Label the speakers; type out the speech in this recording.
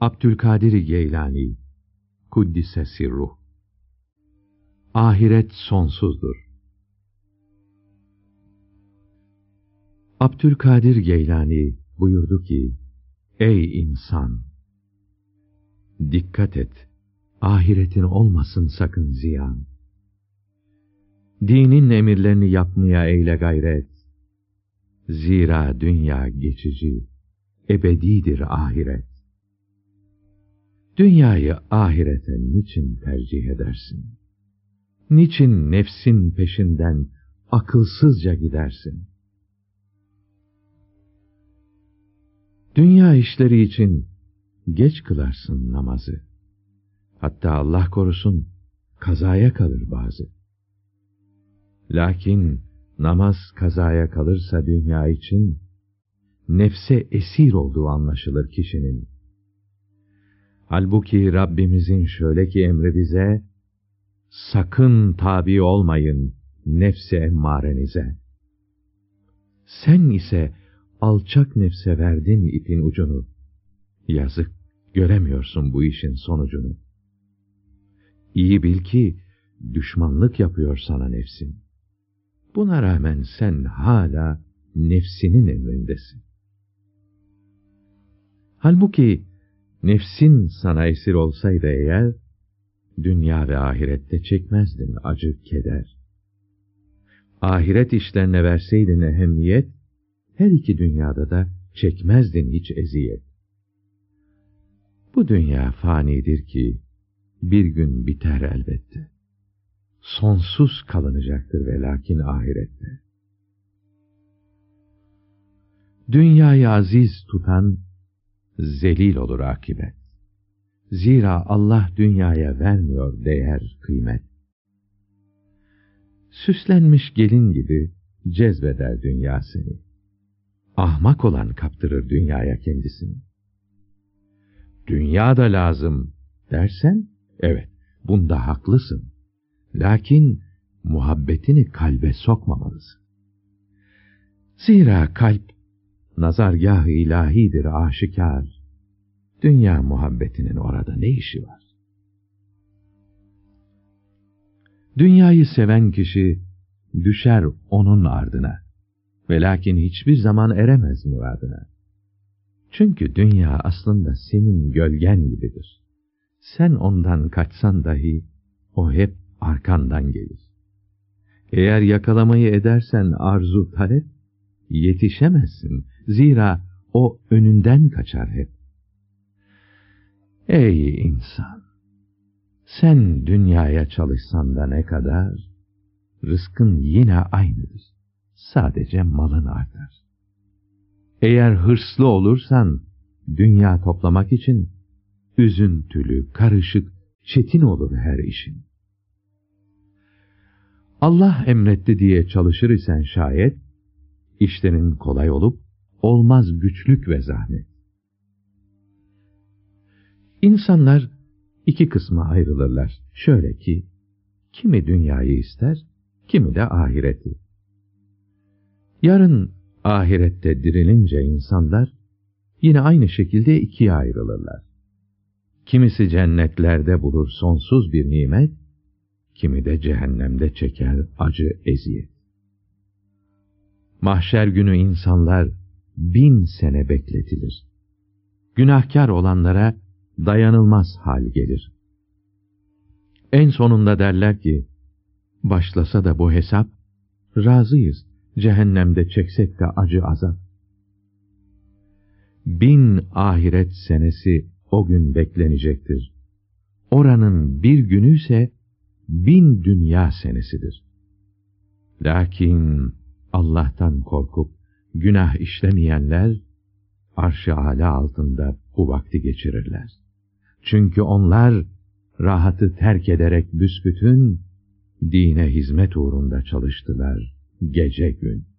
Speaker 1: Abdülkadir Geylani Kuddise Sirruh Ahiret sonsuzdur. Abdülkadir Geylani buyurdu ki, Ey insan! Dikkat et, ahiretin olmasın sakın ziyan. Dinin emirlerini yapmaya eyle gayret. Zira dünya geçici, ebedidir ahiret. Dünyayı ahirete niçin tercih edersin? Niçin nefsin peşinden akılsızca gidersin? Dünya işleri için geç kılarsın namazı. Hatta Allah korusun kazaya kalır bazı. Lakin namaz kazaya kalırsa dünya için nefse esir olduğu anlaşılır kişinin. Halbuki Rabbimizin şöyle ki emri bize, sakın tabi olmayın nefse emmarenize. Sen ise alçak nefse verdin ipin ucunu. Yazık, göremiyorsun bu işin sonucunu. İyi bil ki düşmanlık yapıyor sana nefsin. Buna rağmen sen hala nefsinin emrindesin. Halbuki nefsin sana esir olsaydı eğer, dünya ve ahirette çekmezdin acı keder. Ahiret işlerine verseydin ehemmiyet, her iki dünyada da çekmezdin hiç eziyet. Bu dünya fanidir ki, bir gün biter elbette. Sonsuz kalınacaktır ve lakin ahirette. Dünyayı aziz tutan, zelil olur akibet. Zira Allah dünyaya vermiyor değer, kıymet. Süslenmiş gelin gibi cezbeder dünya seni. Ahmak olan kaptırır dünyaya kendisini. Dünya da lazım dersen, evet, bunda haklısın. Lakin muhabbetini kalbe sokmamalısın. Zira kalp nazargah-ı ilahidir aşikar. Dünya muhabbetinin orada ne işi var? Dünyayı seven kişi düşer onun ardına ve lakin hiçbir zaman eremez muradına. Çünkü dünya aslında senin gölgen gibidir. Sen ondan kaçsan dahi o hep arkandan gelir. Eğer yakalamayı edersen arzu talep, yetişemezsin. Zira o önünden kaçar hep. Ey insan! Sen dünyaya çalışsan da ne kadar, rızkın yine aynıdır. Sadece malın artar. Eğer hırslı olursan, dünya toplamak için, üzüntülü, karışık, çetin olur her işin. Allah emretti diye çalışır isen şayet, işlerin kolay olup, olmaz güçlük ve zahmet. İnsanlar iki kısma ayrılırlar. Şöyle ki, kimi dünyayı ister, kimi de ahireti. Yarın ahirette dirilince insanlar, yine aynı şekilde ikiye ayrılırlar. Kimisi cennetlerde bulur sonsuz bir nimet, kimi de cehennemde çeker acı eziyet. Mahşer günü insanlar bin sene bekletilir. Günahkar olanlara dayanılmaz hal gelir. En sonunda derler ki, başlasa da bu hesap, razıyız, cehennemde çeksek de acı azap. Bin ahiret senesi o gün beklenecektir. Oranın bir günü ise bin dünya senesidir. Lakin Allah'tan korkup günah işlemeyenler, arş-ı altında bu vakti geçirirler. Çünkü onlar, rahatı terk ederek büsbütün, dine hizmet uğrunda çalıştılar gece gün.